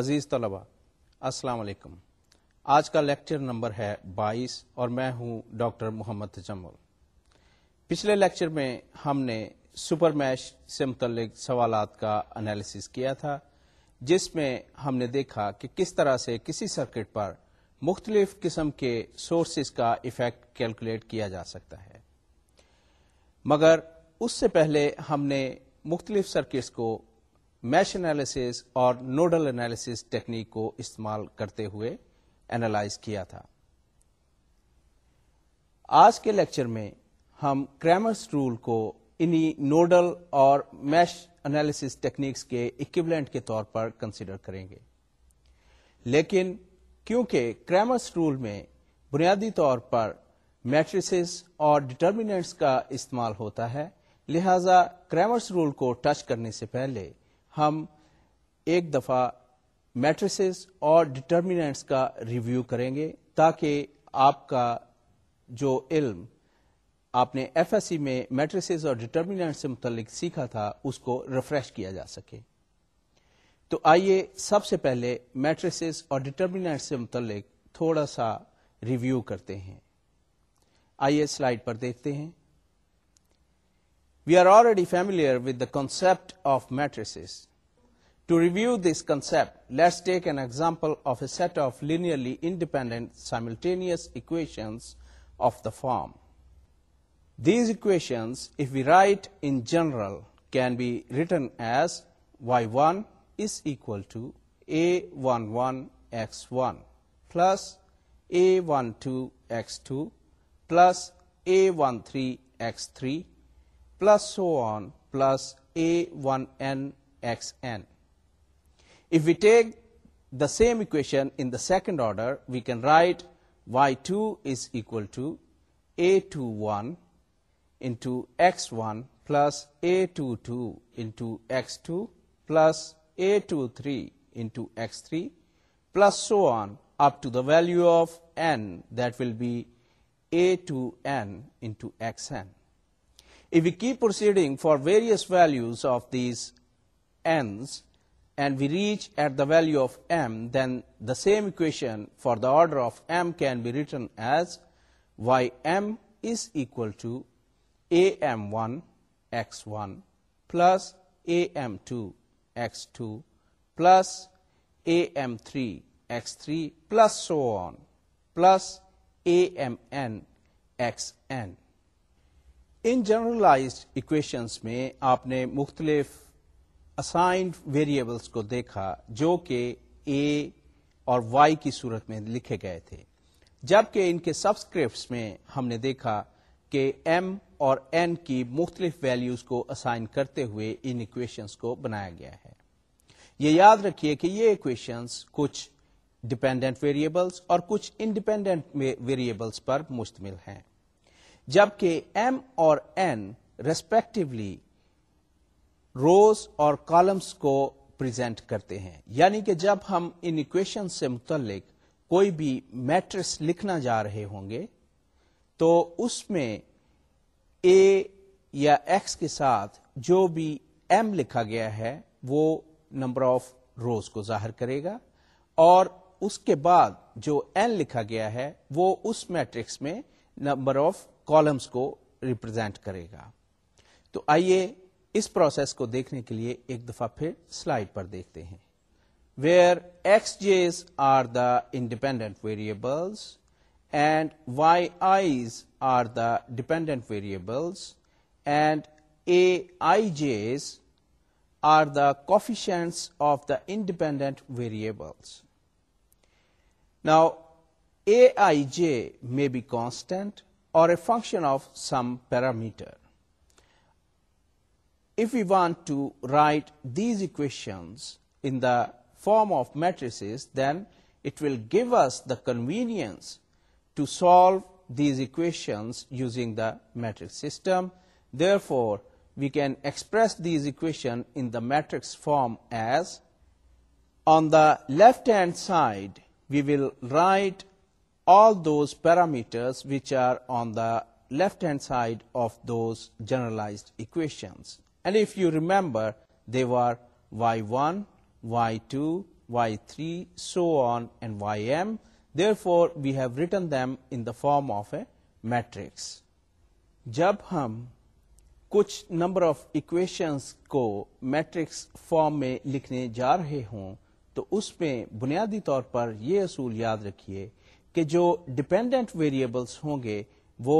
عزیز طلبا السلام علیکم آج کا لیکچر نمبر ہے بائیس اور میں ہوں ڈاکٹر محمد تجمل پچھلے لیکچر میں ہم نے سپر میش سے متعلق سوالات کا انالیسس کیا تھا جس میں ہم نے دیکھا کہ کس طرح سے کسی سرکٹ پر مختلف قسم کے سورسز کا افیکٹ کیلکولیٹ کیا جا سکتا ہے مگر اس سے پہلے ہم نے مختلف سرکٹس کو میش انالیس اور نوڈل انالیس ٹیکنیک کو استعمال کرتے ہوئے اینالائز کیا تھا آج کے لیکچر میں ہم کریمرس رول کو انہی نوڈل اور میش انالیس ٹیکنیکس کے اکوبلینٹ کے طور پر کنسیڈر کریں گے لیکن کیونکہ کریمرس رول میں بنیادی طور پر میٹریسز اور ڈٹرمینٹس کا استعمال ہوتا ہے لہذا کریمرس رول کو ٹچ کرنے سے پہلے ہم ایک دفعہ میٹریسز اور ڈٹرمینٹس کا ریویو کریں گے تاکہ آپ کا جو علم آپ نے ایف ایس سی میں میٹریسز اور ڈٹرمینٹ سے متعلق سیکھا تھا اس کو ریفریش کیا جا سکے تو آئیے سب سے پہلے میٹریسز اور ڈٹرمینٹ سے متعلق تھوڑا سا ریویو کرتے ہیں آئیے سلائڈ پر دیکھتے ہیں We are already familiar with the concept of matrices. To review this concept, let's take an example of a set of linearly independent simultaneous equations of the form. These equations, if we write in general, can be written as y1 is equal to a11 x1 plus a12 x2 plus a13 x3 plus so on plus if you take the same equation second order we can write Y two as equal to one two plus two plus three three plus so up value of N دل بیس ای If we keep proceeding for various values of these n's and we reach at the value of m, then the same equation for the order of m can be written as ym is equal to am1 x1 plus am2 x2 plus am3 x3 plus so on plus amn xn. ان generalized equations میں آپ نے مختلف assigned variables کو دیکھا جو کہ اے اور وائی کی صورت میں لکھے گئے تھے جبکہ ان کے سبسکرپٹس میں ہم نے دیکھا کہ ایم اور این کی مختلف ویلیوز کو اسائن کرتے ہوئے ان اکویشنس کو بنایا گیا ہے یہ یاد رکھیے کہ یہ اکویشنس کچھ ڈپینڈنٹ ویریبلس اور کچھ انڈیپینڈنٹ ویریبلس پر مشتمل ہیں جبکہ ایم اور این ریسپیکٹولی روز اور کالمس کو پرزینٹ کرتے ہیں یعنی کہ جب ہم ان اکویشن سے متعلق کوئی بھی میٹرس لکھنا جا رہے ہوں گے تو اس میں اے یا ایکس کے ساتھ جو بھی ایم لکھا گیا ہے وہ نمبر آف روز کو ظاہر کرے گا اور اس کے بعد جو این لکھا گیا ہے وہ اس میٹرکس میں نمبر آف کالمس کو ریپرزینٹ کرے گا تو آئیے اس پروسیس کو دیکھنے کے لیے ایک دفعہ پھر سلائڈ پر دیکھتے ہیں where x Gs are the independent variables and Y eyes are the dependent variables and a I Gs are the coefficient of the independent variables now a I J may be constant or a function of some parameter. If we want to write these equations in the form of matrices, then it will give us the convenience to solve these equations using the matrix system. Therefore, we can express these equations in the matrix form as, on the left hand side, we will write all those parameters which are on the left hand side of those generalized equations the one Y two Y three so on and Y M therefore we have written them in the form of a matrix جب ہم کچھ number of equations کو matrix form میں لکھنے جا رہے ہوں تو اس میں بنیادی طور پر یہ اصول یاد رکھیے کہ جو ڈپینڈنٹ ویریبلس ہوں گے وہ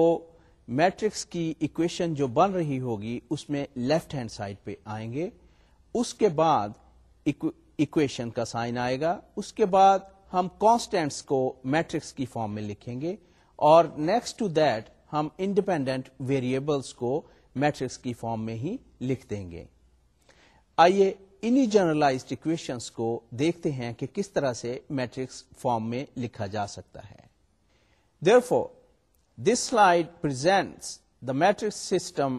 میٹرکس کی اکویشن جو بن رہی ہوگی اس میں لیفٹ ہینڈ سائڈ پہ آئیں گے اس کے بعد اکویشن کا سائن آئے گا اس کے بعد ہم کانسٹینٹس کو میٹرکس کی فارم میں لکھیں گے اور نیکسٹ ٹو دیٹ ہم انڈیپینڈنٹ ویریبلس کو میٹرکس کی فارم میں ہی لکھ دیں گے آئیے انہی جرلاڈ اکویشنس کو دیکھتے ہیں کہ کس طرح سے میٹرکس فارم میں لکھا جا سکتا ہے therefore this slide presents the matrix system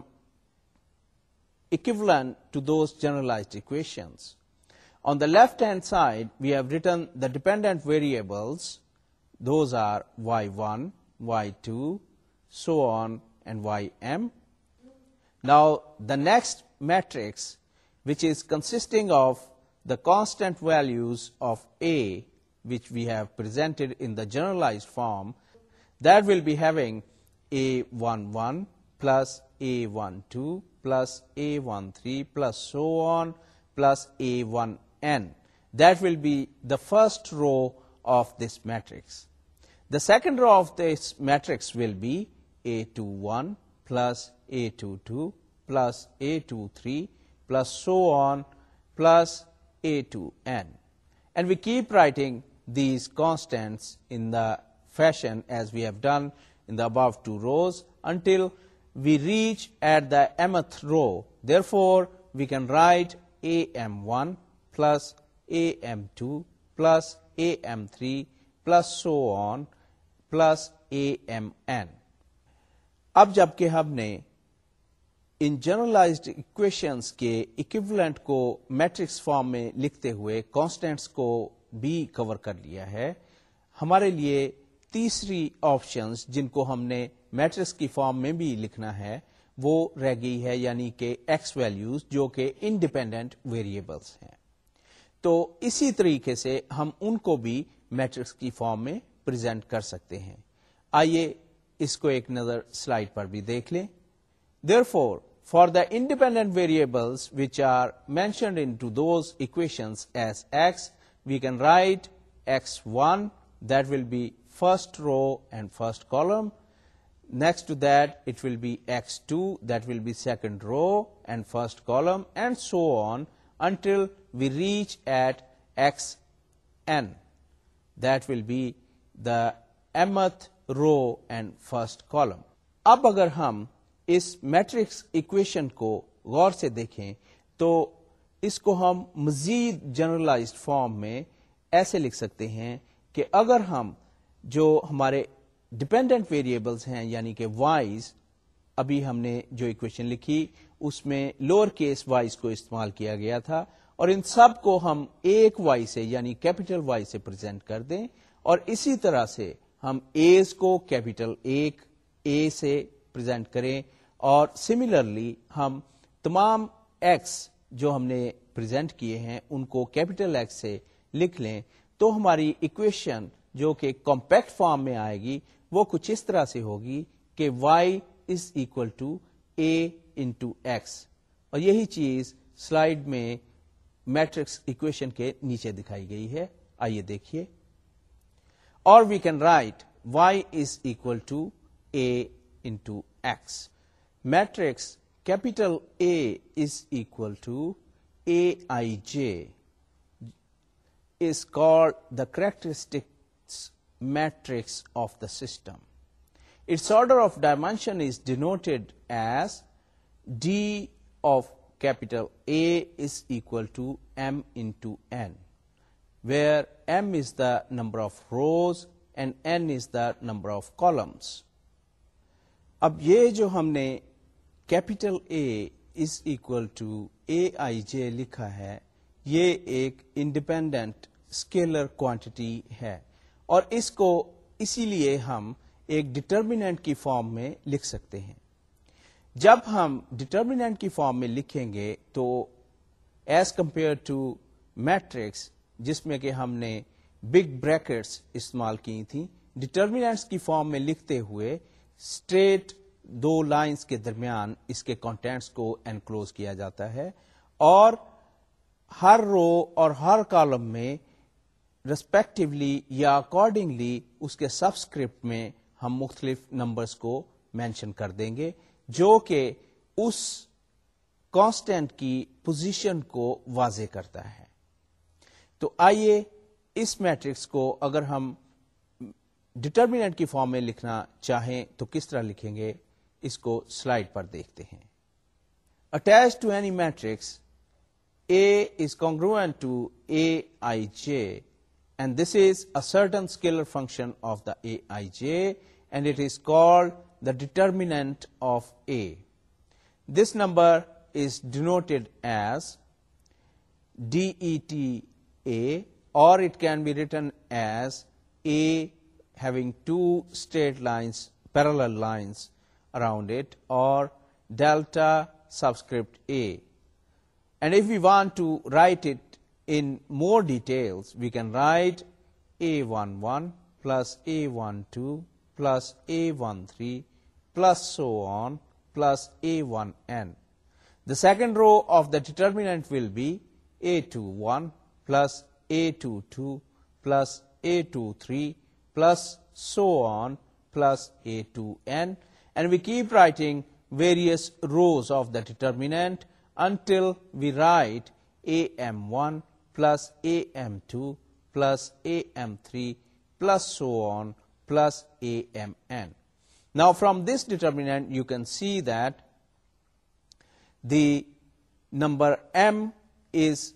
equivalent to those generalized equations on the left hand side we have written the dependent variables those are Y one Y two so on and Y M now the next matrix which is consisting of the constant values of A, which we have presented in the generalized form, that will be having A11 plus A12 plus A13 plus so on plus A1n. That will be the first row of this matrix. The second row of this matrix will be A21 plus A22 plus A23 so on plus A two and we keep writing these constants the fashion we reach at the through therefore we can write A M one plus A M two plus A M three plus so on plus A M N اب جبکہ ہم نے ان generalized equations کے کو matrix form میں لکھتے ہوئے constants کو بھی کور کر لیا ہے ہمارے لیے تیسری آپشنس جن کو ہم نے میٹرکس کی فارم میں بھی لکھنا ہے وہ رہ گئی ہے یعنی کہ ایکس ویلیوز جو کہ انڈیپینڈنٹ ویریبلس ہیں تو اسی طریقے سے ہم ان کو بھی میٹرکس کی فارم میں پرزینٹ کر سکتے ہیں آئیے اس کو ایک نظر سلائڈ پر بھی دیکھ لیں therefore for for the independent variable which are mentioned in to those can write X one will be first row and first column next will be E X two will be second row and first column and so on until we reach at X N that will be Mth row and first column اب اگر ہم اس matrix equation کو غور سے دیکھیں تو اس کو ہم مزید جنرلائز فارم میں ایسے لکھ سکتے ہیں کہ اگر ہم جو ہمارے ڈپینڈنٹ ویریبلس ہیں یعنی کہ وائز ابھی ہم نے جو اکویشن لکھی اس میں لوور کیس وائز کو استعمال کیا گیا تھا اور ان سب کو ہم ایک وائی سے یعنی کیپیٹل وائی سے پرزینٹ کر دیں اور اسی طرح سے ہم ایز کو کیپیٹل ایک اے سے کریں اور سملرلی ہم تمام ایکس جو ہم نے پرزینٹ کیے ہیں ان کو کیپیٹل ایکس سے لکھ لیں تو ہماری اکویشن جو کہ کمپیکٹ فارم میں آئے گی وہ کچھ اس طرح سے ہوگی کہ Y is equal to A into X اور یہی چیز سلائڈ میں میٹرکس اکویشن کے نیچے دکھائی گئی ہے آئیے دیکھیے اور we can write Y is equal to A into X. Matrix capital A is equal to Aij is called the characteristics matrix of the system. Its order of dimension is denoted as D of capital A is equal to m into n, where m is the number of rows and n is the number of columns. اب یہ جو ہم نے capital A is equal to اے آئی جے لکھا ہے یہ ایک independent scalar quantity ہے اور اس کو اسی لیے ہم ایک ڈٹرمینٹ کی فارم میں لکھ سکتے ہیں جب ہم ڈٹرمینٹ کی فارم میں لکھیں گے تو ایز کمپیئر ٹو میٹرکس جس میں کہ ہم نے بگ بریکٹس استعمال کی تھیں ڈٹرمینٹس کی فارم میں لکھتے ہوئے اسٹریٹ دو لائنس کے درمیان اس کے کانٹینٹس کو انکلوز کیا جاتا ہے اور ہر رو اور ہر کالم میں رسپیکٹولی یا اکارڈنگلی اس کے سبسکرپٹ میں ہم مختلف نمبرس کو مینشن کر دیں گے جو کہ اس کانسٹینٹ کی پوزیشن کو واضح کرتا ہے تو آئیے اس میٹرکس کو اگر ہم ڈیٹرمیٹ کی فارم میں لکھنا چاہیں تو کس طرح لکھیں گے اس کو سلائڈ پر دیکھتے ہیں attach to any matrix A is congruent to a I J and this is certain scalar function of the a I J and it is called the determinant of A this number is denoted as D E T A اور it can be written as a having two straight lines, parallel lines around it, or delta subscript A. And if we want to write it in more details, we can write A11 plus A12 plus A13 plus so on plus A1n. The second row of the determinant will be A21 plus A22 plus A23 plus so on, plus a2n, and we keep writing various rows of the determinant until we write am1 plus am2 plus am3 plus so on plus amn. Now, from this determinant, you can see that the number m is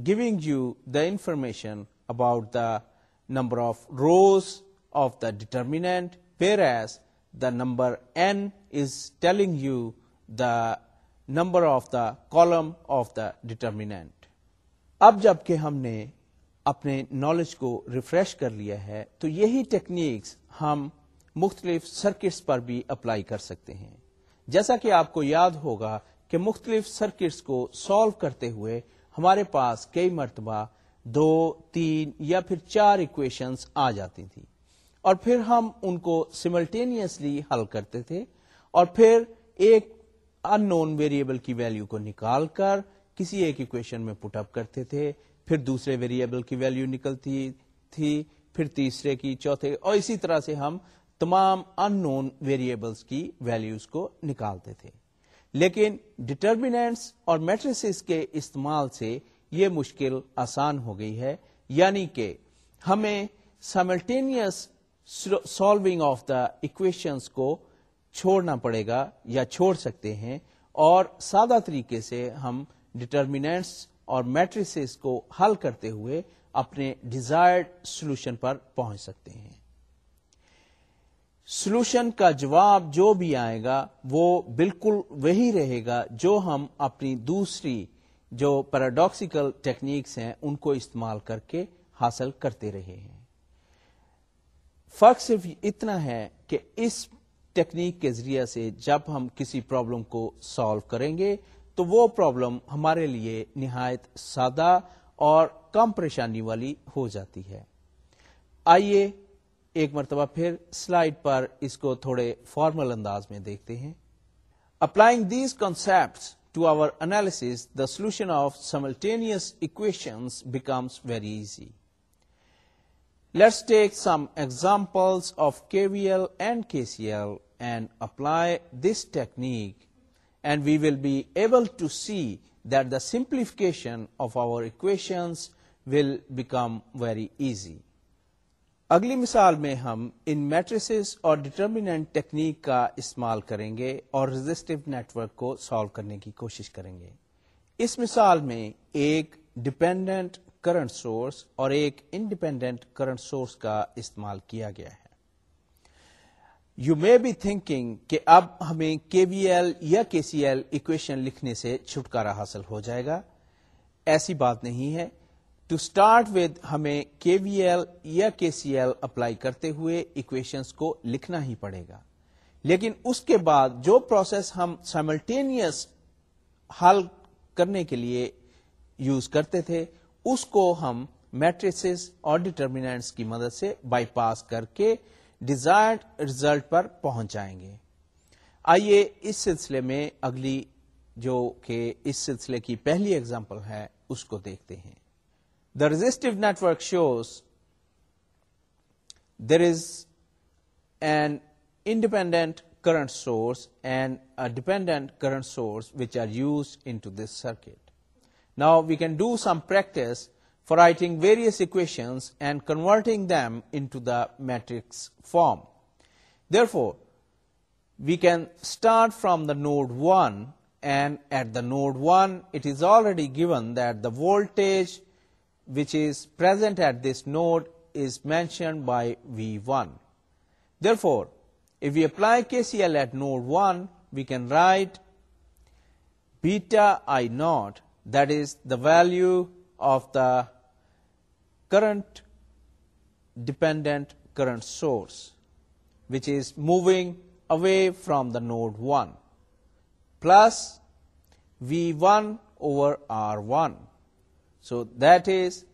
giving you the information about the number of rows of the determinant whereas the number N is telling you the number of the column of the determinant اب جب کہ ہم نے اپنے knowledge کو refresh کر لیا ہے تو یہی ٹیکنیکس ہم مختلف سرکٹس پر بھی اپلائی کر سکتے ہیں جیسا کہ آپ کو یاد ہوگا کہ مختلف سرکٹس کو سالو کرتے ہوئے ہمارے پاس کئی مرتبہ دو تین یا پھر چار اکویشنز آ جاتی تھی اور پھر ہم ان کو سملٹینیسلی حل کرتے تھے اور پھر ایک ان نون ویریبل کی ویلیو کو نکال کر کسی ایک اکویشن میں پٹ اپ کرتے تھے پھر دوسرے ویریبل کی ویلیو نکلتی تھی پھر تیسرے کی چوتھے اور اسی طرح سے ہم تمام ان نون ویریبلس کی ویلیوز کو نکالتے تھے لیکن ڈٹرمینٹس اور میٹریسز کے استعمال سے یہ مشکل آسان ہو گئی ہے یعنی کہ ہمیں simultaneous solving of the equations کو چھوڑنا پڑے گا یا چھوڑ سکتے ہیں اور سادہ طریقے سے ہم ڈٹرمینٹس اور میٹریسز کو حل کرتے ہوئے اپنے ڈیزائرڈ سولوشن پر پہنچ سکتے ہیں سولوشن کا جواب جو بھی آئے گا وہ بالکل وہی رہے گا جو ہم اپنی دوسری جو پیراڈاکسیکل ٹیکنیکس ہیں ان کو استعمال کر کے حاصل کرتے رہے ہیں فرق صرف اتنا ہے کہ اس ٹیکنیک کے ذریعے سے جب ہم کسی پرابلم کو سالو کریں گے تو وہ پرابلم ہمارے لیے نہایت سادہ اور کم پریشانی والی ہو جاتی ہے آئیے ایک مرتبہ پھر سلائڈ پر اس کو تھوڑے فارمل انداز میں دیکھتے ہیں applying these concepts to our analysis, the solution of simultaneous equations becomes very easy. Let's take some examples of KVL and KCL and apply this technique, and we will be able to see that the simplification of our equations will become very easy. اگلی مثال میں ہم ان matrix اور determinant technique کا استعمال کریں گے اور رجسٹو نیٹورک کو سالو کرنے کی کوشش کریں گے اس مثال میں ایک ڈپینڈنٹ کرنٹ سورس اور ایک انڈیپینڈنٹ کرنٹ سورس کا استعمال کیا گیا ہے یو مے بی تھنکنگ کہ اب ہمیں کے وی ایل یا کے سی ایل اکویشن لکھنے سے چھٹکارا حاصل ہو جائے گا ایسی بات نہیں ہے ٹو اسٹارٹ ود ہمیں کے وی ایل یا کے سی ایل اپلائی کرتے ہوئے اکویشنس کو لکھنا ہی پڑے گا لیکن اس کے بعد جو پروسیس ہم سائملٹینئس حل کرنے کے لیے یوز کرتے تھے اس کو ہم میٹرس اور ڈیٹرمینٹس کی مدد سے بائی پاس کر کے ڈیزائرڈ ریزلٹ پر پہنچائیں گے آئیے اس سلسلے میں اگلی جو کہ اس سلسلے کی پہلی اگزامپل ہے اس کو دیکھتے ہیں The resistive network shows there is an independent current source and a dependent current source which are used into this circuit. Now we can do some practice for writing various equations and converting them into the matrix form. Therefore, we can start from the node 1, and at the node 1 it is already given that the voltage which is present at this node is mentioned by V1. Therefore, if we apply KCL at node 1, we can write beta I naught, that is the value of the current dependent current source, which is moving away from the node 1, plus V1 over R1. So this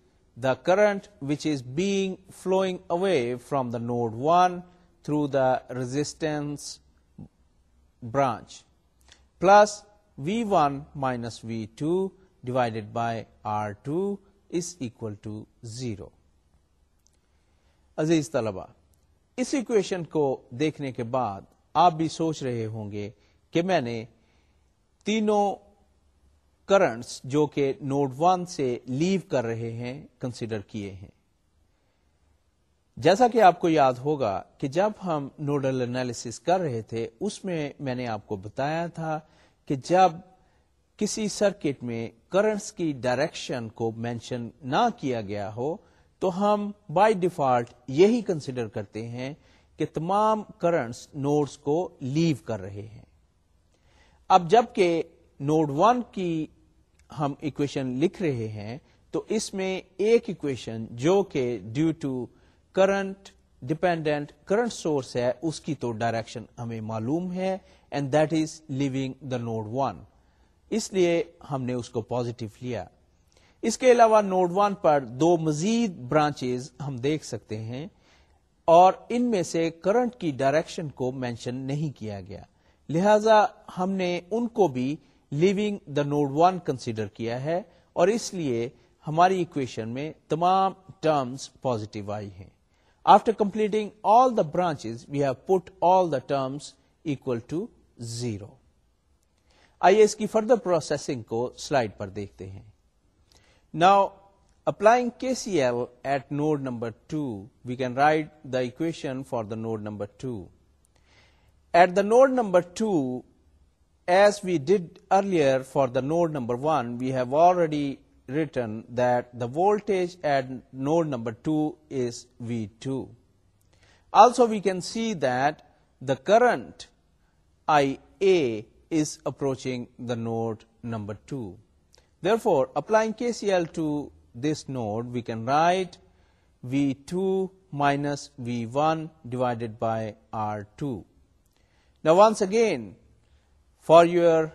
the current which is being flowing away from the node one through the resistance branch plus V one minus V two divided by R two is equal to zero عزیز طلبا اس equation کو دیکھنے کے بعد آپ بھی سوچ رہے ہوں گے کہ میں نے تینوں کرنٹس جو کہ نوڈ ون سے لیو کر رہے ہیں کنسیڈر کیے ہیں جیسا کہ آپ کو یاد ہوگا کہ جب ہم نوڈل انالیس کر رہے تھے اس میں میں نے آپ کو بتایا تھا کہ جب کسی سرکٹ میں کرنٹس کی ڈائریکشن کو مینشن نہ کیا گیا ہو تو ہم بائی ڈیفالٹ یہی کنسیڈر کرتے ہیں کہ تمام کرنٹس نوڈز کو لیو کر رہے ہیں اب جب کہ 1 ون کی ہم اکویشن لکھ رہے ہیں تو اس میں ایک اکویشن جو کہ due to current dependent current source ہے اس کی تو ڈائریکشن ہمیں معلوم ہے and that is leaving the node one اس لیے ہم نے اس کو پوزیٹو لیا اس کے علاوہ نوڈ ون پر دو مزید برانچ ہم دیکھ سکتے ہیں اور ان میں سے کرنٹ کی ڈائریکشن کو مینشن نہیں کیا گیا لہذا ہم نے ان کو بھی leaving the node one consider کیا ہے اور اس لیے ہماری اکویشن میں تمام ٹرمز پوزیٹو آئی ہیں after completing all the branch we have put all the terms equal to zero آئیے اس کی فردر پروسیسنگ کو سلائڈ پر دیکھتے ہیں نا applying K C L at node number two we can write the equation for the node number two at the node number two As we did earlier for the node number 1, we have already written that the voltage at node number 2 is V2. Also, we can see that the current IA is approaching the node number 2. Therefore, applying KCL to this node, we can write V2 minus V1 divided by R2. Now, once again, for your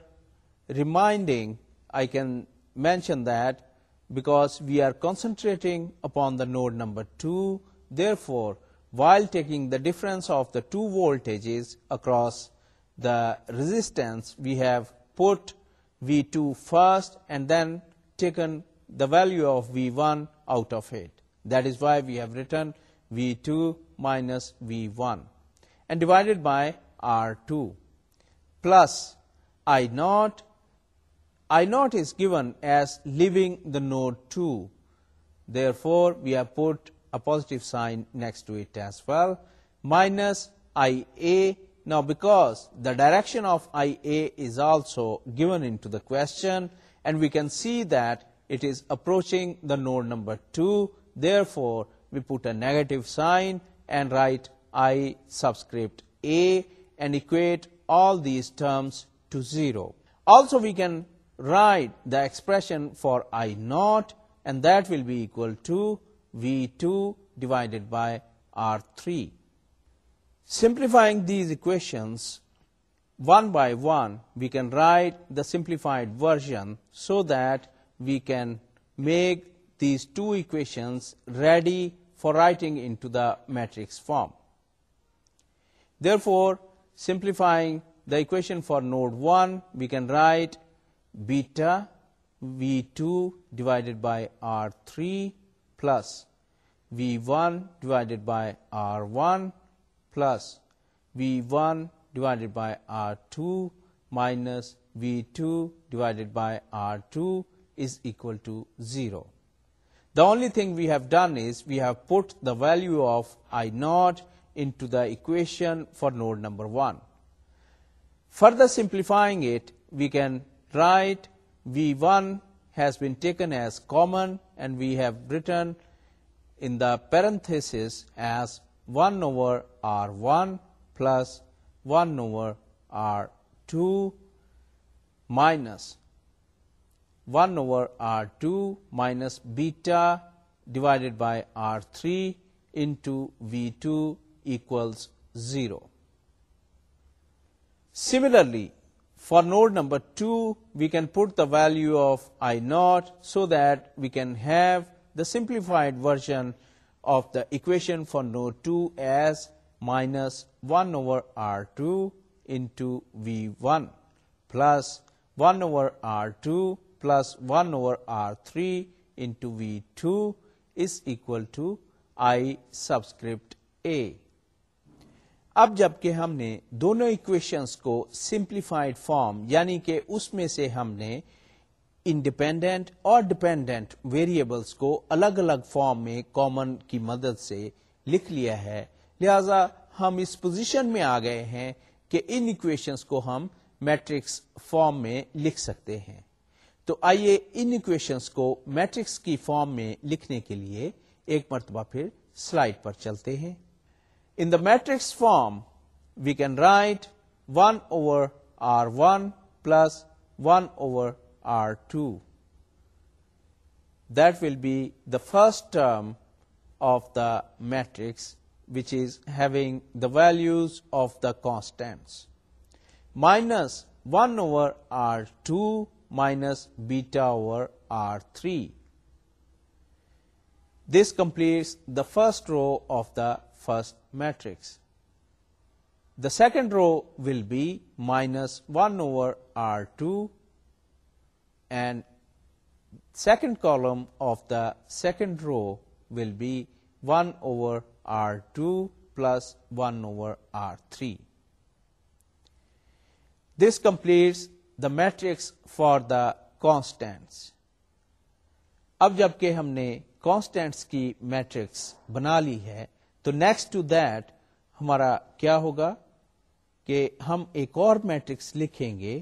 reminding, I can mention that because we are concentrating upon the node number 2, therefore, while taking the difference of the two voltages across the resistance, we have put V2 first and then taken the value of V1 out of it. That is why we have written V2 minus V1 and divided by R2 plus I0. I0 is given as leaving the node 2. Therefore, we have put a positive sign next to it as well, minus IA. Now, because the direction of IA is also given into the question, and we can see that it is approaching the node number 2, therefore, we put a negative sign and write I subscript A and equate all these terms to 0. Also, we can write the expression for I naught, and that will be equal to V2 divided by R3. Simplifying these equations one by one, we can write the simplified version so that we can make these two equations ready for writing into the matrix form. Therefore, simplifying the equation for node 1, we can write beta V2 divided by R3 plus V1 divided by R1 plus V1 divided by R2 minus V2 divided by R2 is equal to 0. The only thing we have done is we have put the value of I naught into the equation for node number 1. Further simplifying it, we can write V1 has been taken as common, and we have written in the parenthesis as 1 over R1 plus 1 over R2 minus 1 over R2 minus beta divided by R3 into V2 equals 0. Similarly, for node number 2, we can put the value of I0 so that we can have the simplified version of the equation for node 2 as minus 1 over R2 into V1 plus 1 over R2 plus 1 over R3 into V2 is equal to I subscript A. اب جب کہ ہم نے دونوں equations کو simplified form یعنی کہ اس میں سے ہم نے انڈیپینڈنٹ اور ڈیپینڈنٹ ویریبلس کو الگ الگ فارم میں کامن کی مدد سے لکھ لیا ہے لہذا ہم اس پوزیشن میں آ گئے ہیں کہ ان اکویشنس کو ہم میٹرکس فارم میں لکھ سکتے ہیں تو آئیے ان اکویشنز کو میٹرکس کی فارم میں لکھنے کے لیے ایک مرتبہ پھر سلائڈ پر چلتے ہیں In the matrix form, we can write 1 over R1 plus 1 over R2. That will be the first term of the matrix, which is having the values of the constants, minus 1 over R2 minus beta over R3. This completes the first row of the first matrix the second row will be minus one over R two and second column of the second row will be one over R two plus one over R three this completes the matrix for the constants اب جبکہ ہم نے constants کی matrix بنا لی ہے تو next to that ہمارا کیا ہوگا کہ ہم ایک اور میٹرکس لکھیں گے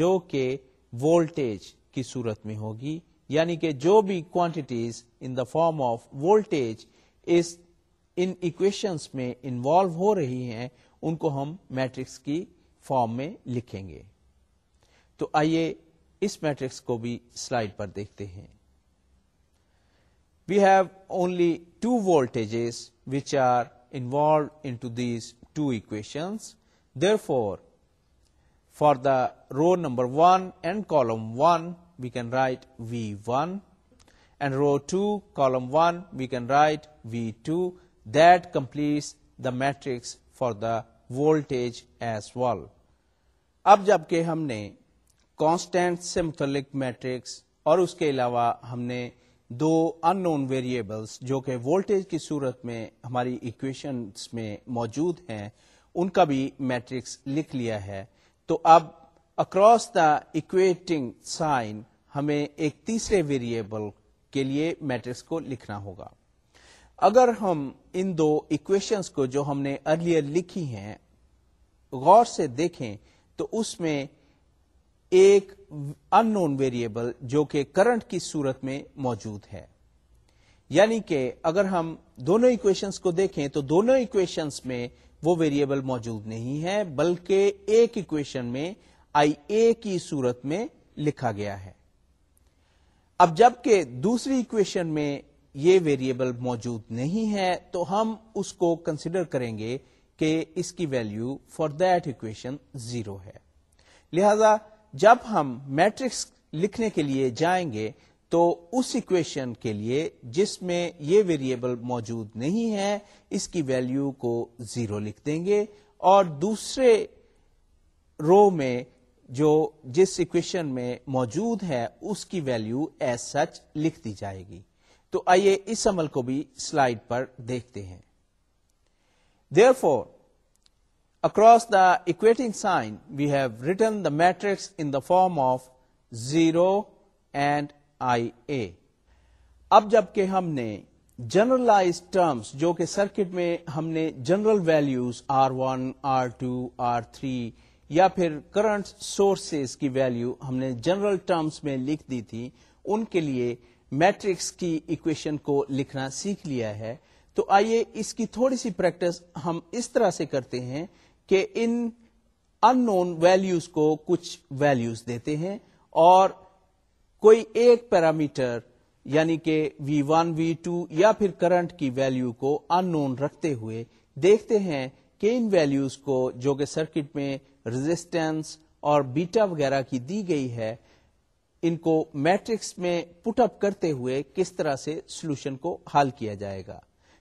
جو کہ وولٹیج کی صورت میں ہوگی یعنی کہ جو بھی quantities in the form of voltage اس ان اکویشنس میں انوالو ہو رہی ہیں ان کو ہم میٹرکس کی فارم میں لکھیں گے تو آئیے اس میٹرکس کو بھی سلائڈ پر دیکھتے ہیں we only to two which are are in to these to equations. Therefore for the row number one and column one we can write V one and row two column one we can write V two that for the matrix for the voltage as well اب جبکہ ہم نے constant متعلق matrix اور اس کے علاوہ ہم نے دو ان نون ویریبلس جو کہ وولٹیج کی صورت میں ہماری ایکویشنز میں موجود ہیں ان کا بھی میٹرکس لکھ لیا ہے تو اب اکراس دا اکویٹنگ سائن ہمیں ایک تیسرے ویریبل کے لیے میٹرکس کو لکھنا ہوگا اگر ہم ان دو اکویشنس کو جو ہم نے ارلیئر لکھی ہیں غور سے دیکھیں تو اس میں ایک ان نون ویریبل جو کہ کرنٹ کی صورت میں موجود ہے یعنی کہ اگر ہم دونوں ایکویشنز کو دیکھیں تو دونوں ایکویشنز میں وہ ویریبل موجود نہیں ہے بلکہ ایک ایکویشن میں آئی اے کی صورت میں لکھا گیا ہے اب جبکہ دوسری ایکویشن میں یہ ویریبل موجود نہیں ہے تو ہم اس کو کنسیڈر کریں گے کہ اس کی value for that equation zero ہے لہذا جب ہم میٹرکس لکھنے کے لیے جائیں گے تو اس اکویشن کے لیے جس میں یہ ویریبل موجود نہیں ہے اس کی ویلیو کو زیرو لکھ دیں گے اور دوسرے رو میں جو جس اکویشن میں موجود ہے اس کی ویلیو ایز سچ لکھ دی جائے گی تو آئیے اس عمل کو بھی سلائڈ پر دیکھتے ہیں therefore across the equating sign we have ریٹر matrix in the form of zero and I A اب جب کہ ہم نے جنرلائز ٹرمس جو کہ سرکٹ میں ہم نے general values R one R two R three یا پھر کرنٹ سورسز کی ویلو ہم نے جنرل ٹرمس میں لکھ دی تھی ان کے لیے میٹرکس کی ایکویشن کو لکھنا سیکھ لیا ہے تو آئیے اس کی تھوڑی سی پریکٹس ہم اس طرح سے کرتے ہیں کہ ان ان نون ویلوز کو کچھ ویلوز دیتے ہیں اور کوئی ایک پیرامیٹر یعنی کہ وی ون وی ٹو یا پھر کرنٹ کی ویلو کو ان نون رکھتے ہوئے دیکھتے ہیں کہ ان ویلوز کو جو کہ سرکٹ میں رزسٹینس اور بیٹا وغیرہ کی دی گئی ہے ان کو میٹرکس میں پٹ اپ کرتے ہوئے کس طرح سے سولوشن کو حل کیا جائے گا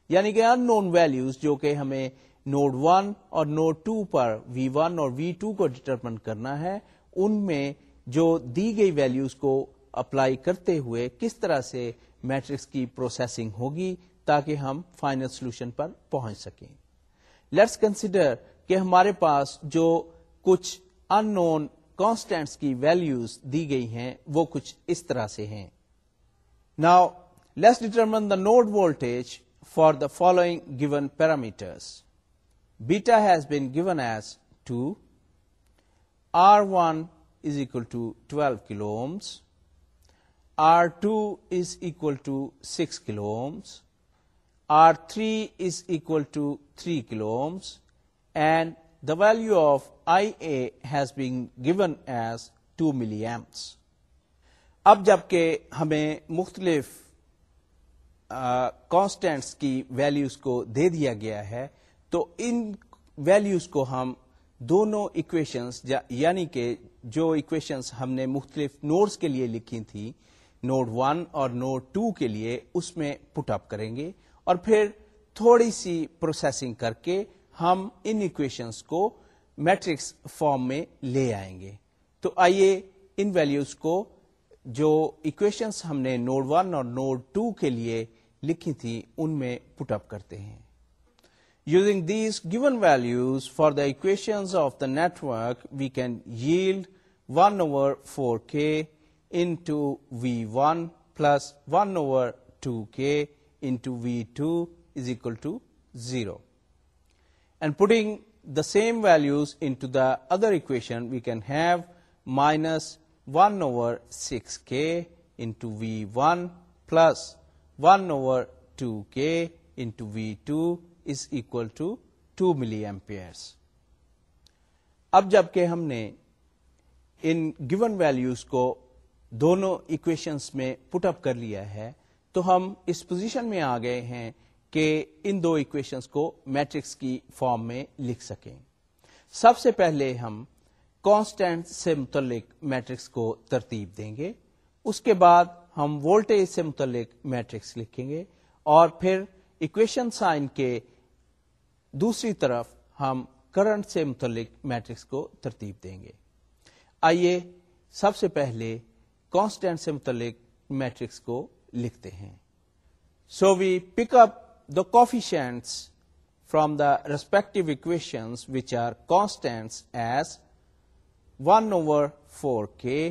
یعنی کہ ان نون ویلوز جو کہ ہمیں نوڈ 1 اور نوڈ 2 پر وی ون اور وی ٹو کو ڈیٹرمنٹ کرنا ہے ان میں جو دی گئی ویلوز کو اپلائی کرتے ہوئے کس طرح سے میٹرکس کی پروسیسنگ ہوگی تاکہ ہم فائنل سولوشن پر پہنچ سکیں لیٹس کنسیڈر کہ ہمارے پاس جو کچھ ان نون کانسٹینٹس کی ویلوز دی گئی ہیں وہ کچھ اس طرح سے ہیں now let's determine the node voltage for the following given parameters beta has been given as two R one is equal to twelve ohms, R two is equal to six ohms, R three is equal to three ohms, and the value of I A has been given as two ملی AIIMS اب جبکہ ہمیں مختلف constants کی values کو دے دیا گیا ہے تو ان ویلیوز کو ہم دونوں اکویشنس یعنی کہ جو اکویشنس ہم نے مختلف نوڈس کے لیے لکھی تھی نوڈ ون اور نوڈ ٹو کے لیے اس میں پٹ اپ کریں گے اور پھر تھوڑی سی پروسیسنگ کر کے ہم ان انکویشنس کو میٹرکس فارم میں لے آئیں گے تو آئیے ان ویلیوز کو جو اکویشنس ہم نے نوڈ ون اور نوڈ ٹو کے لیے لکھی تھی ان میں پٹ اپ کرتے ہیں Using these given values for the equations of the network, we can yield 1 over 4k into V1 plus 1 over 2k into V2 is equal to 0. And putting the same values into the other equation, we can have minus 1 over 6k into V1 plus 1 over 2k into V2 two milliamperes اب جبکہ ہم نے ان given values کو دونوں equations میں put up کر لیا ہے تو ہم اس پوزیشن میں آ گئے ہیں کہ ان دو اکویشنس کو میٹرکس کی فارم میں لکھ سکیں سب سے پہلے ہم کانسٹینٹ سے متعلق میٹرکس کو ترتیب دیں گے اس کے بعد ہم وولٹیج سے متعلق میٹرکس لکھیں گے اور پھر اکویشن سائن کے دوسری طرف ہم کرنٹ سے متعلق میٹرکس کو ترتیب دیں گے آئیے سب سے پہلے کانسٹینٹ سے متعلق میٹرکس کو لکھتے ہیں so we pick up the coefficients from the respective equations which are constants as one over four کے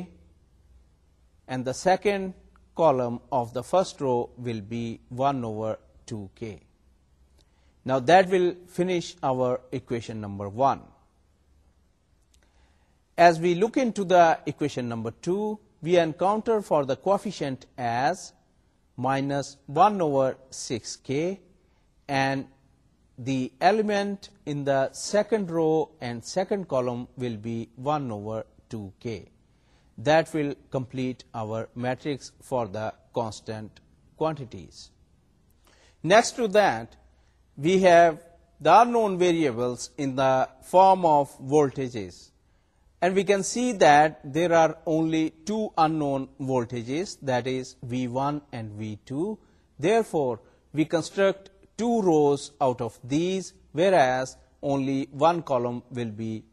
and the second column of the first row will be one over two کے Now that will finish our equation number 1. As we look into the equation number 2, we encounter for the coefficient as minus 1 over 6k, and the element in the second row and second column will be 1 over 2k. That will complete our matrix for the constant quantities. Next to that, we have the unknown variables in the form of voltages. And we can see that there are only two unknown voltages, that is V1 and V2. Therefore, we construct two rows out of these, whereas only one column will be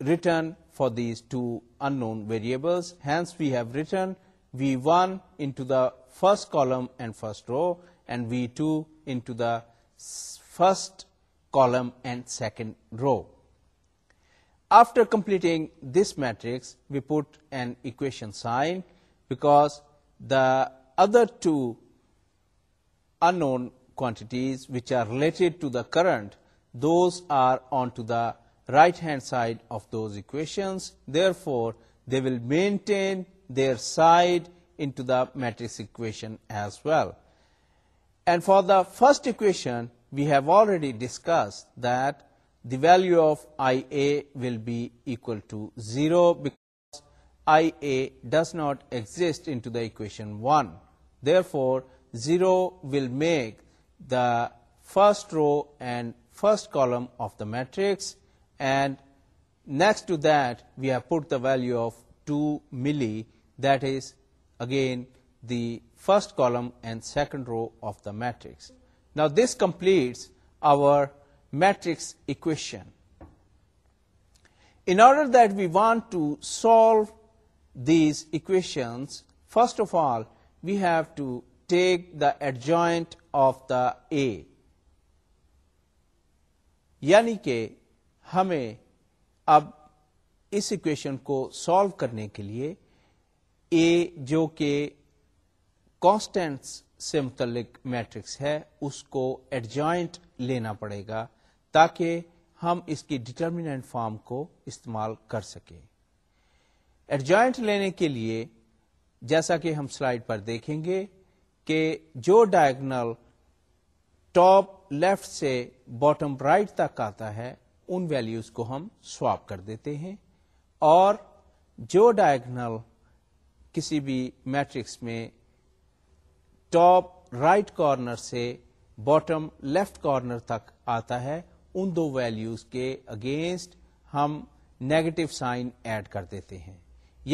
written for these two unknown variables. Hence, we have written V1 into the first column and first row and V2 into the first column and second row. After completing this matrix, we put an equation sign because the other two unknown quantities which are related to the current, those are onto the right hand side of those equations. Therefore, they will maintain their side into the matrix equation as well. And for the first equation, we have already discussed that the value of IA will be equal to 0 because IA does not exist into the equation 1. Therefore, 0 will make the first row and first column of the matrix, and next to that we have put the value of 2 milli, that is again the first column and second row of the matrix نا this completes our matrix equation that we want to solve the equation first of all we have to take the adjoint of the A یعنی کہ ہمیں اب اس equation کو solve کرنے کے لیے اے جو کہ کانسٹینٹس سے متعلق میٹرکس ہے اس کو ایڈجوائنٹ لینا پڑے گا تاکہ ہم اس کی ڈٹرمینٹ فارم کو استعمال کر سکیں ایڈجوائنٹ لینے کے لیے جیسا کہ ہم سلائیڈ پر دیکھیں گے کہ جو ڈائگنل ٹاپ لیفٹ سے باٹم رائٹ تک آتا ہے ان ویلیوز کو ہم سواپ کر دیتے ہیں اور جو ڈائگنل کسی بھی میٹرکس میں ٹاپ رائٹ کارنر سے باٹم لیفٹ کارنر تک آتا ہے ان دو ویلیوز کے اگینسٹ ہم نیگیٹو سائن ایڈ کر دیتے ہیں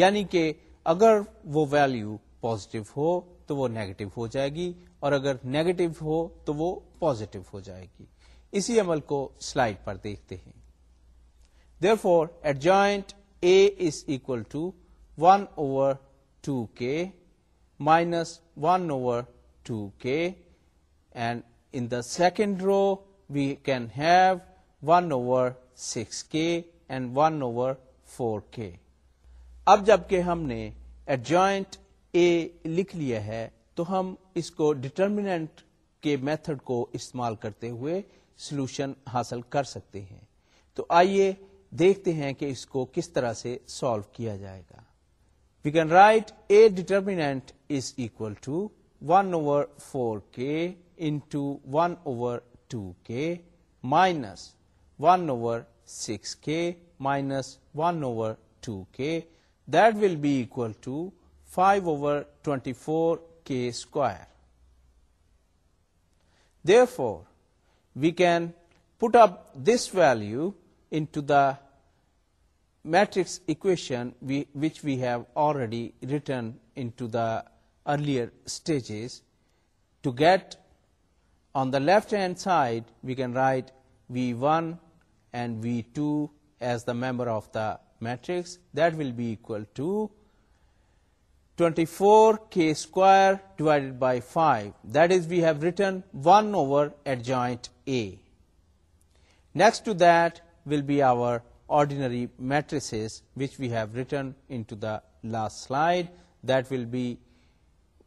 یعنی کہ اگر وہ ویلو پوزیٹو ہو تو وہ نیگیٹو ہو جائے گی اور اگر نیگیٹو ہو تو وہ پوزیٹو ہو جائے گی اسی عمل کو سلائڈ پر دیکھتے ہیں therefore adjoint A is equal to one over two K minus one over two K and in the second row we can have one over six کے and one over four K اب جبکہ ہم نے add اے لکھ لیا ہے تو ہم اس کو ڈٹرمینٹ کے میتھڈ کو استعمال کرتے ہوئے سولوشن حاصل کر سکتے ہیں تو آئیے دیکھتے ہیں کہ اس کو کس طرح سے سالو کیا جائے گا We can write A determinant is equal to 1 over 4k into 1 over 2k minus 1 over 6k minus 1 over 2k, that will be equal to 5 over 24k square. Therefore, we can put up this value into the matrix equation which we have already written into the earlier stages. To get on the left hand side, we can write V1 and V2 as the member of the matrix. That will be equal to 24k square divided by 5. That is, we have written 1 over adjoint A. Next to that will be our ordinary matrices which we have written into the last slide. That will be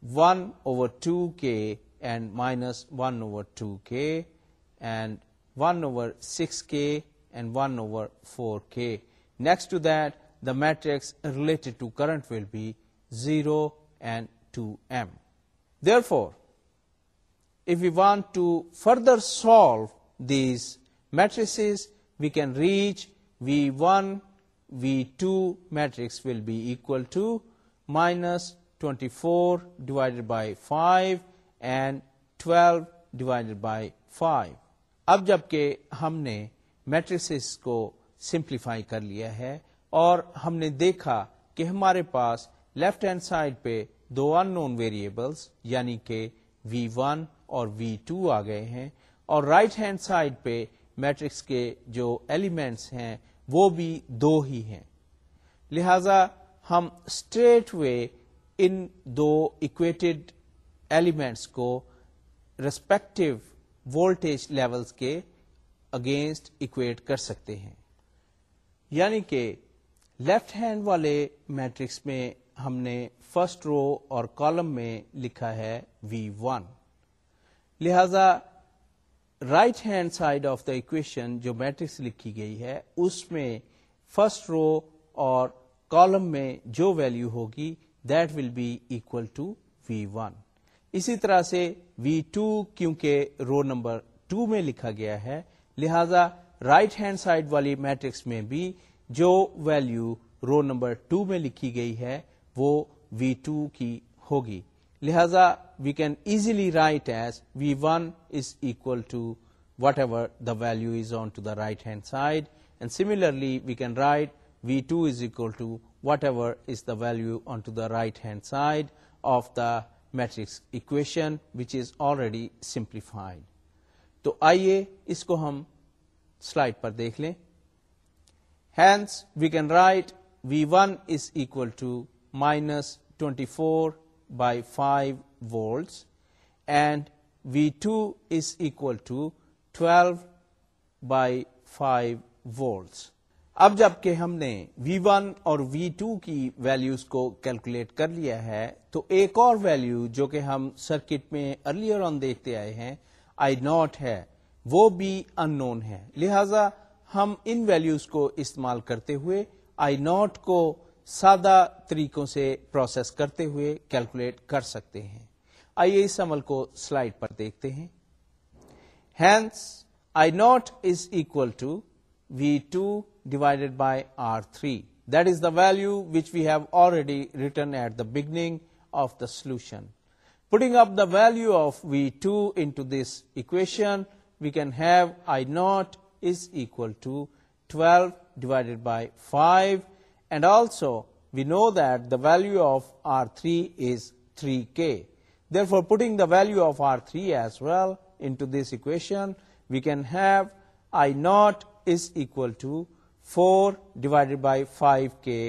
1 over 2k and minus 1 over 2k and 1 over 6k and 1 over 4k. Next to that, the matrix related to current will be 0 and 2m. Therefore, if we want to further solve these matrices, we can reach V one V two matrix will be equal to minus twenty four divided by five and twelve divided by five اب جبکہ ہم نے matrix کو simplify کر لیا ہے اور ہم نے دیکھا کہ ہمارے پاس لیفٹ ہینڈ سائڈ پہ دو ان نون ویریبلس یعنی کہ وی ون اور وی ٹو آ گئے ہیں اور رائٹ ہینڈ سائڈ پہ میٹرکس کے جو ایلیمنٹس ہیں وہ بھی دو ہی ہیں لہذا ہم اسٹریٹ وے ان دو اکویٹڈ ایلیمنٹس کو ریسپیکٹو وولٹیج لیولز کے اگینسٹ اکویٹ کر سکتے ہیں یعنی کہ لیفٹ ہینڈ والے میٹرکس میں ہم نے فرسٹ رو اور کالم میں لکھا ہے وی ون لہذا right hand side of the equation جو میٹرکس لکھی گئی ہے اس میں فرسٹ رو اور کالم میں جو ویلو ہوگی that will be equal to V one اسی طرح سے وی ٹو کیونکہ رو نمبر ٹو میں لکھا گیا ہے لہذا رائٹ ہینڈ سائڈ والی میٹرکس میں بھی جو ویلو رو نمبر ٹو میں لکھی گئی ہے وہ وی ٹو کی ہوگی لہذا we can easily write as V one is equal to whatever the value is on to the right hand side and similarly we can write V two is equal to whatever is the value on to the right hand side of the matrix equation which is already simplified تو آئیے اس کو ہم slide پر دیکھ لیں we can write V one is equal to minus twenty four by 5 and V two is equal to twelve by five volts اب جب کہ ہم نے وی ون اور وی ٹو کی ویلوز کو کیلکولیٹ کر لیا ہے تو ایک اور ویلو جو کہ ہم سرکٹ میں ارلیئر آن دیکھتے آئے ہیں آئی ناٹ ہے وہ بھی ان نون ہے لہذا ہم ان ویلوز کو استعمال کرتے ہوئے آئی ناٹ کو سادہ طریقوں سے پروسیس کرتے ہوئے کیلکولیٹ کر سکتے ہیں آئیے اس عمل کو سلائڈ پر دیکھتے ہیں hence I naught is equal to V two divided by R three that is the value which we have already written at the beginning of the solution putting up the value of V two in this equation we can have I naught is equal to twelve divided by five and also we know that the value of R three is three k there value putting the value of R three equation, well in this equation we can have I naught is equal to four divided by five k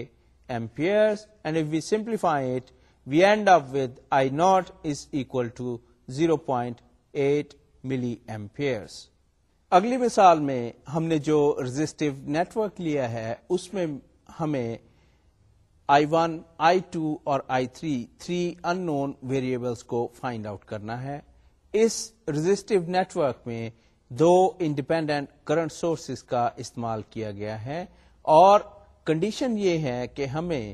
ampere and if we simplify it we and اب with I naught is two zero point eight milli اگلی مثال میں ہم نے جو resist network لیا ہے اس میں ہمیں آئی ون آئی ٹو اور I three three unknown variables کو فائنڈ آؤٹ کرنا ہے اس رجسٹو نیٹورک میں دو انڈیپینڈنٹ کرنٹ سورسز کا استعمال کیا گیا ہے اور کنڈیشن یہ ہے کہ ہمیں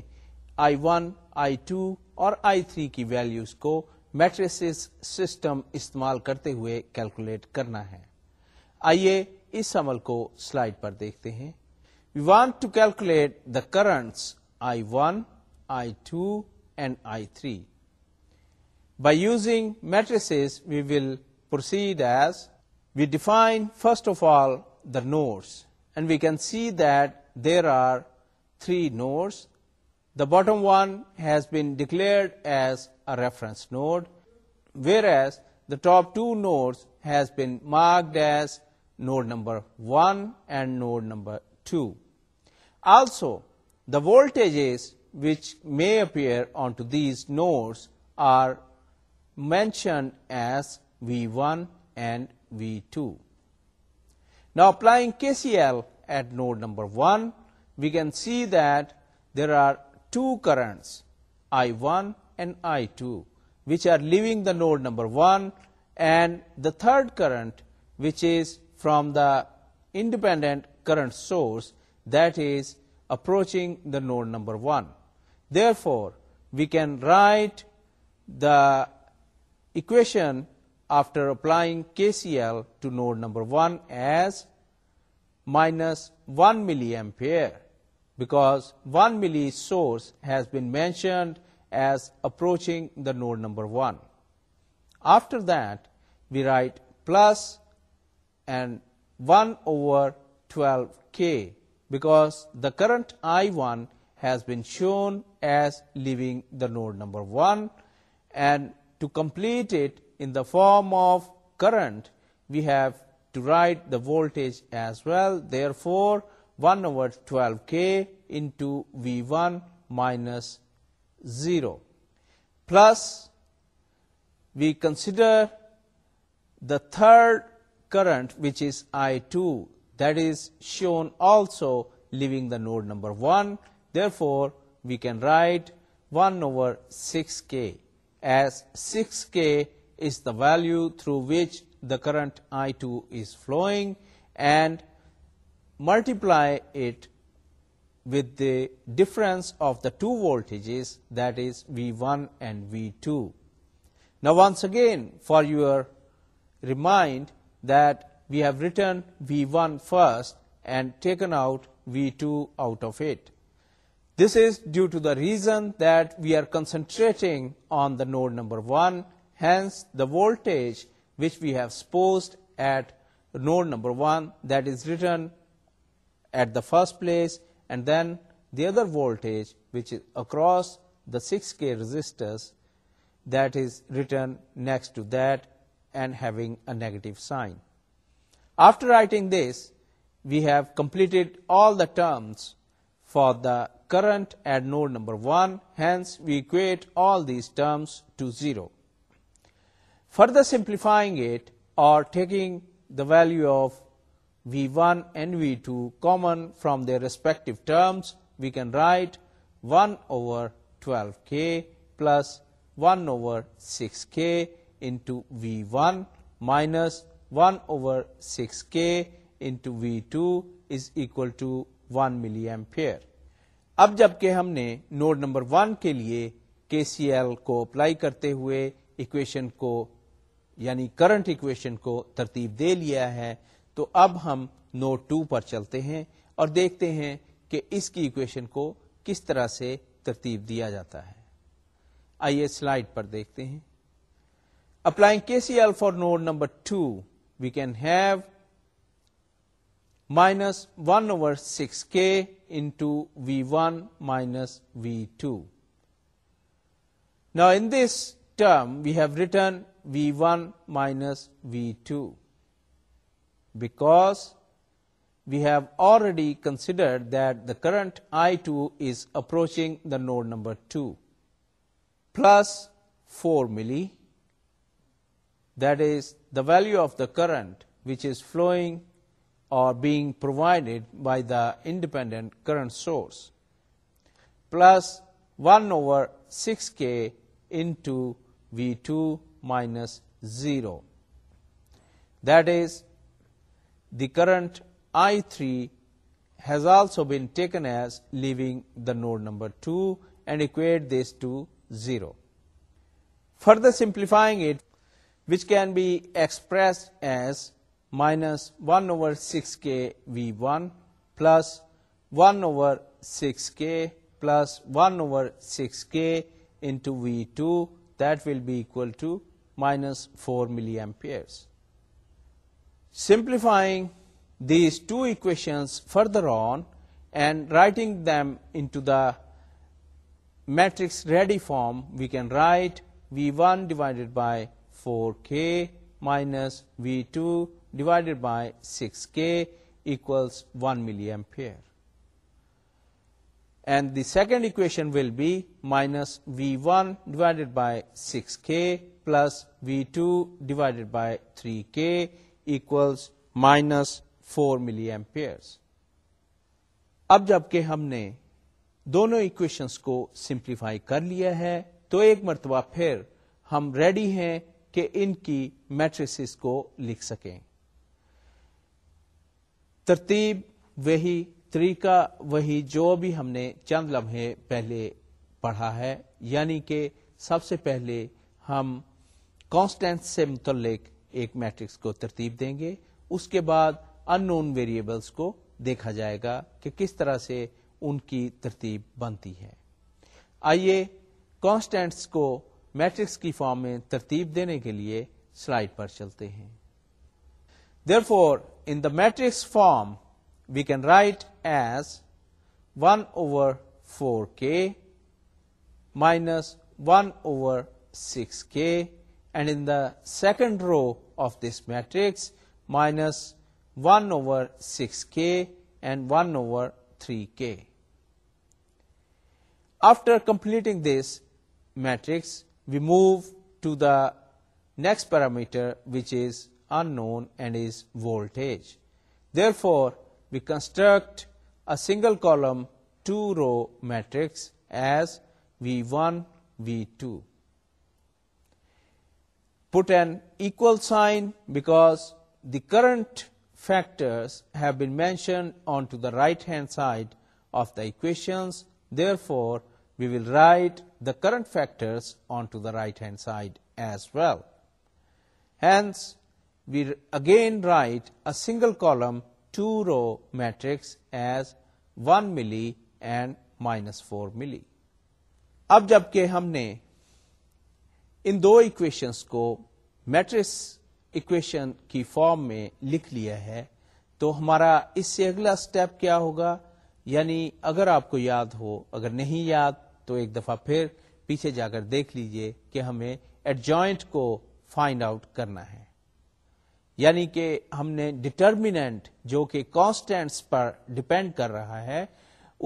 آئی ون آئی ٹو اور آئی تھری کی ویلوز کو میٹریس سسٹم استعمال کرتے ہوئے کیلکولیٹ کرنا ہے آئیے اس عمل کو سلائڈ پر دیکھتے ہیں We want to calculate the currents I1, I2 and I3. By using matrices, we will proceed as we define first of all the nodes, and we can see that there are 3 nodes. The bottom one has been declared as a reference node, whereas the top 2 nodes has been marked as node number 1 and node number 2. Also, the voltages which may appear onto these nodes are mentioned as V1 and V2. Now, applying KCL at node number 1, we can see that there are two currents, I1 and I2, which are leaving the node number 1, and the third current, which is from the independent current source, that is approaching the node number 1. Therefore, we can write the equation after applying KCL to node number 1 as minus 1 milliampere, because 1 milli source has been mentioned as approaching the node number 1. After that, we write plus and 1 over 12K because the current I1 has been shown as leaving the node number 1, and to complete it in the form of current, we have to write the voltage as well. Therefore, 1 over 12k into V1 minus 0, plus we consider the third current, which is I2 that is shown also leaving the node number 1. Therefore, we can write 1 over 6k as 6k is the value through which the current I2 is flowing, and multiply it with the difference of the two voltages, that is V1 and V2. Now, once again, for your remind that we have written V1 first and taken out V2 out of it. This is due to the reason that we are concentrating on the node number 1, hence the voltage which we have supposed at node number 1, that is written at the first place, and then the other voltage which is across the 6K resistors, that is written next to that and having a negative sign. After writing this, we have completed all the terms for the current at node number 1, hence we equate all these terms to 0. Further simplifying it or taking the value of V1 and V2 common from their respective terms, we can write 1 over 12k plus 1 over 6k into V1 minus one over six کے into V two is equal to one milli ampere اب جبکہ ہم نے node number one کے لیے K C L کو apply کرتے ہوئے اکویشن کو یعنی کرنٹ اکویشن کو ترتیب دے لیا ہے تو اب ہم نوڈ ٹو پر چلتے ہیں اور دیکھتے ہیں کہ اس کی اکویشن کو کس طرح سے ترتیب دیا جاتا ہے آئیے سلائڈ پر دیکھتے ہیں applying K C L for node number two we can have minus 1 over 6k into V1 minus V2. Now, in this term, we have written V1 minus V2 because we have already considered that the current I2 is approaching the node number 2 plus 4 milli, that is the value of the current which is flowing or being provided by the independent current source, plus 1 over 6k into V2 minus 0. That is, the current I3 has also been taken as leaving the node number 2 and equate this to 0. Further simplifying it, which can be expressed as minus 1 over 6k V1 plus 1 over 6k plus 1 over 6k into V2, that will be equal to minus 4 milliamperes. Simplifying these two equations further on and writing them into the matrix ready form, we can write V1 divided by four کے minus V two divided by six کے And one milli ampere and the second equation will be minus V one divided by six کے plus V two divided by three کے minus four milli اب جبکہ ہم نے دونوں equations کو simplify کر لیا ہے تو ایک مرتبہ پھر ہم ریڈی ہیں کہ ان کی میٹریسز کو لکھ سکیں ترتیب وہی طریقہ وہی جو بھی ہم نے چند لمحے پہلے پڑھا ہے یعنی کہ سب سے پہلے ہم کانسٹینٹ سے متعلق ایک میٹرکس کو ترتیب دیں گے اس کے بعد ان نون ویریبلس کو دیکھا جائے گا کہ کس طرح سے ان کی ترتیب بنتی ہے آئیے کانسٹینٹس کو میٹرکس کی فارم میں ترتیب دینے کے لیے سلائڈ پر چلتے ہیں therefore in the matrix form we can write as one over four کے مائنس ون اوور سکس کے and in the second row of this matrix minus one over six کے اینڈ ون اوور تھری کے after completing this matrix we move to the next parameter, which is unknown and is voltage. Therefore, we construct a single column, 2-row matrix as V1, V2. Put an equal sign because the current factors have been mentioned onto the right hand side of the equations. Therefore, we will write the current onto on to the right hand side as well again write again write column, column row matrix as one milli and minus four milli اب جبکہ ہم نے ان دو equations کو matrix equation کی form میں لکھ لیا ہے تو ہمارا اس سے اگلا اسٹیپ کیا ہوگا یعنی اگر آپ کو یاد ہو اگر نہیں یاد تو ایک دفعہ پھر پیچھے جا کر دیکھ لیجئے کہ ہمیں ایڈجوائنٹ کو فائنڈ آؤٹ کرنا ہے یعنی کہ ہم نے ڈٹرمینٹ جو کہ کانسٹینٹس پر ڈپینڈ کر رہا ہے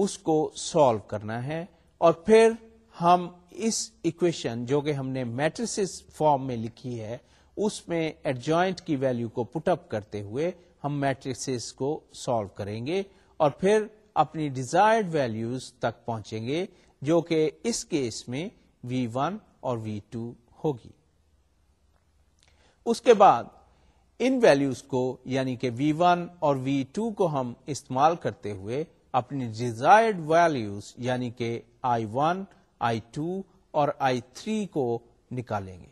اس کو سالو کرنا ہے اور پھر ہم اس ایکویشن جو کہ ہم نے میٹرس فارم میں لکھی ہے اس میں ایڈجوائنٹ کی ویلو کو پٹ اپ کرتے ہوئے ہم میٹرسز کو سالو کریں گے اور پھر اپنی ڈیزائرڈ ویلوز تک پہنچیں گے جو کہ اس کیس میں وی ون اور وی ٹو ہوگی اس کے بعد ان ویلوز کو یعنی کہ وی ون اور وی ٹو کو ہم استعمال کرتے ہوئے اپنی ڈیزائرڈ ویلوز یعنی کہ آئی ون آئی ٹو اور آئی تھری کو نکالیں گے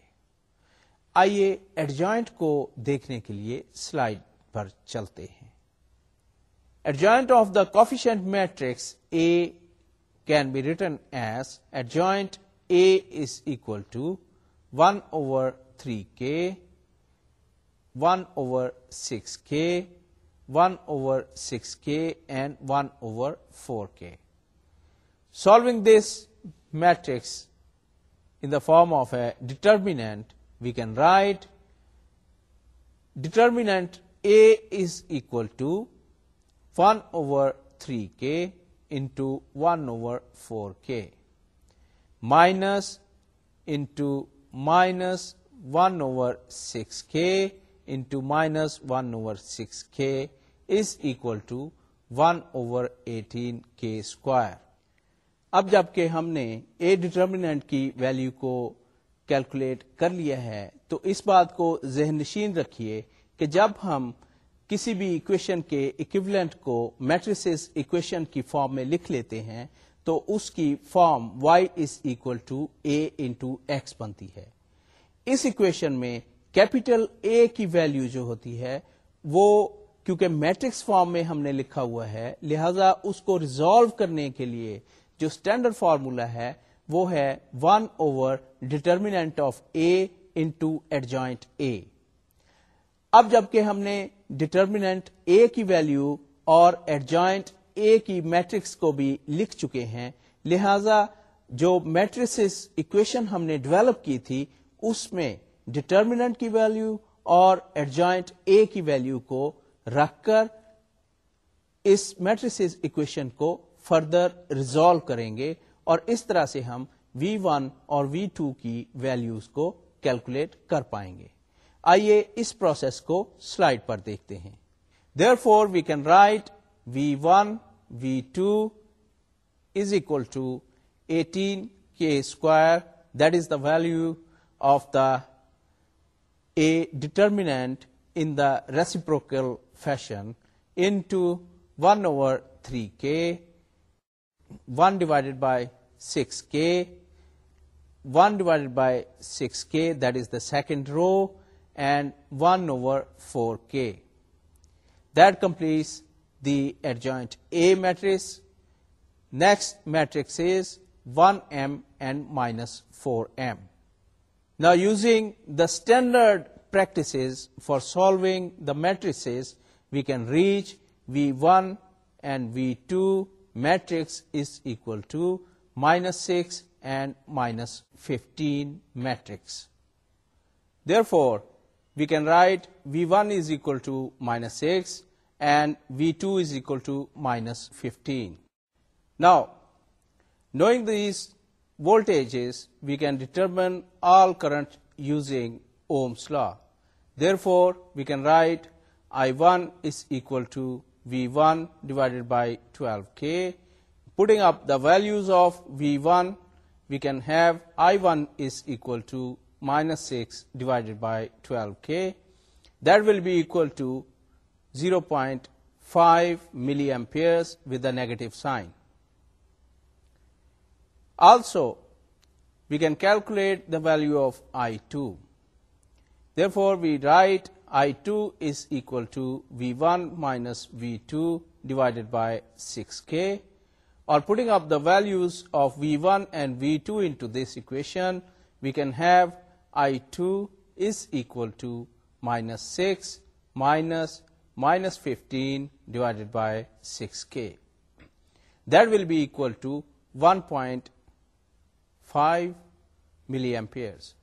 آئیے ایڈجوائنٹ کو دیکھنے کے لیے سلائڈ پر چلتے ہیں adjoint of the coefficient matrix A can be written as adjoint A is equal to 1 over 3k, 1 over 6k, 1 over 6k and 1 over 4k. Solving this matrix in the form of a determinant, we can write determinant A is equal to 1 over 3k, four minus minus one over six کے is equal to one over eighteen کے square اب جبکہ ہم نے A determinant کی value کو calculate کر لیا ہے تو اس بات کو ذہن نشین رکھیے کہ جب ہم کسی بھی اکویشن کے اکوبلینٹ کو میٹرس اکویشن کی فارم میں لکھ لیتے ہیں تو اس کی form y is equal to A into X بنتی ہے اس اکویشن میں کیپیٹل اے کی ویلو جو ہوتی ہے وہ کیونکہ میٹرکس فارم میں ہم نے لکھا ہوا ہے لہذا اس کو ریزالو کرنے کے لیے جو اسٹینڈرڈ فارمولا ہے وہ ہے 1 over determinant of A into adjoint A اب جب کہ ہم نے ڈٹرمینٹ اے کی ویلو اور ایڈجوائنٹ اے کی میٹرکس کو بھی لکھ چکے ہیں لہذا جو میٹرس اکویشن ہم نے ڈیولپ کی تھی اس میں ڈٹرمینٹ کی ویلو اور ایڈجوائنٹ اے کی ویلو کو رکھ کر اس میٹرس اکویشن کو فردر ریزالو کریں گے اور اس طرح سے ہم وی ون اور وی ٹو کی ویلوز کو کیلکولیٹ کر پائیں گے آئیے اس پروسیس کو سلائڈ پر دیکھتے ہیں therefore we can write V one V two is equal to eighteen کے square that is the value of the A determinant in the reciprocal fashion into one over three k one divided by six کے one divided by six کے that is the second row and 1 over 4k. That completes the adjoint A matrix. Next matrix is 1m and minus 4m. Now, using the standard practices for solving the matrices, we can reach V1 and V2 matrix is equal to minus 6 and minus 15 matrix. Therefore, we can write V1 is equal to minus 6 and V2 is equal to minus 15. Now, knowing these voltages, we can determine all current using Ohm's law. Therefore, we can write I1 is equal to V1 divided by 12K. Putting up the values of V1, we can have I1 is equal to minus 6 divided by 12K. That will be equal to 0.5 milliamperes with the negative sign. Also, we can calculate the value of I2. Therefore, we write I2 is equal to V1 minus V2 divided by 6K, or putting up the values of V1 and V2 into this equation, we can have I2 is equal to minus 6 minus 15 divided by 6k. That will be equal to 1.5 milliamperes.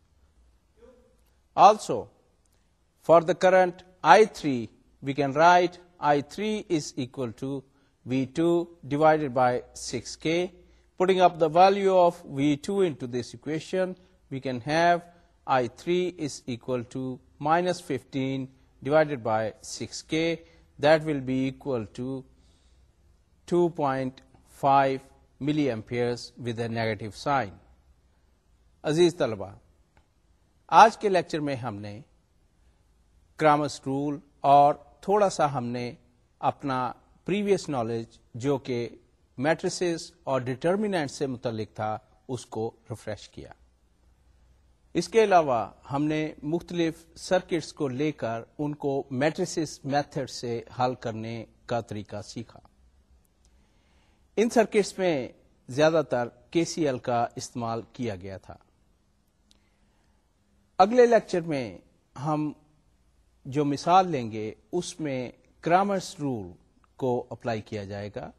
Also, for the current I3, we can write I3 is equal to V2 divided by 6k. Putting up the value of V2 into this equation, we can have I three is equal to minus fifteen divided by six کے that will be equal to two point five milli amperes with a negative sign عزیز طلبا آج کے lecture میں ہم نے Cramer's role اور تھوڑا سا ہم نے اپنا پریویس نالج جو کہ میٹرسز اور ڈیٹرمیٹ سے متعلق تھا اس کو ریفریش کیا اس کے علاوہ ہم نے مختلف سرکٹس کو لے کر ان کو میٹریسس میتھڈ سے حل کرنے کا طریقہ سیکھا ان سرکٹس میں زیادہ تر کے سی ایل کا استعمال کیا گیا تھا اگلے لیکچر میں ہم جو مثال لیں گے اس میں کرامرس رول کو اپلائی کیا جائے گا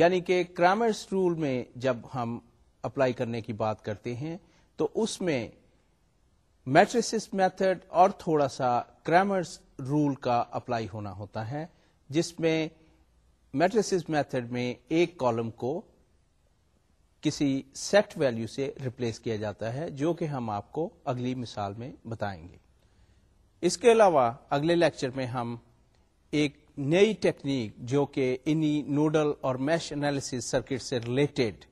یعنی کہ کرامرس رول میں جب ہم اپلائی کرنے کی بات کرتے ہیں تو اس میں میٹریسس میتھڈ اور تھوڑا سا گرامرس رول کا اپلائی ہونا ہوتا ہے جس میں میٹریسس میتھڈ میں ایک کالم کو کسی سیٹ ویلو سے ریپلیس کیا جاتا ہے جو کہ ہم آپ کو اگلی مثال میں بتائیں گے اس کے علاوہ اگلے لیکچر میں ہم ایک نئی ٹیکنیک جو کہ انی نوڈل اور میش انالیس سرکٹ سے ریلیٹڈ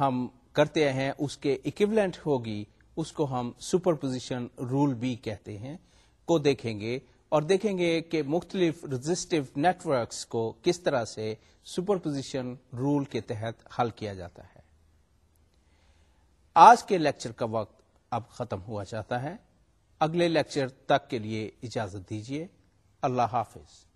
ہم کرتے ہیں اس کے اکوبلینٹ ہوگی اس کو ہم سپر پوزیشن رول بی کہتے ہیں کو دیکھیں گے اور دیکھیں گے کہ مختلف رجسٹو نیٹورکس کو کس طرح سے سپر پوزیشن رول کے تحت حل کیا جاتا ہے آج کے لیکچر کا وقت اب ختم ہوا جاتا ہے اگلے لیکچر تک کے لیے اجازت دیجیے اللہ حافظ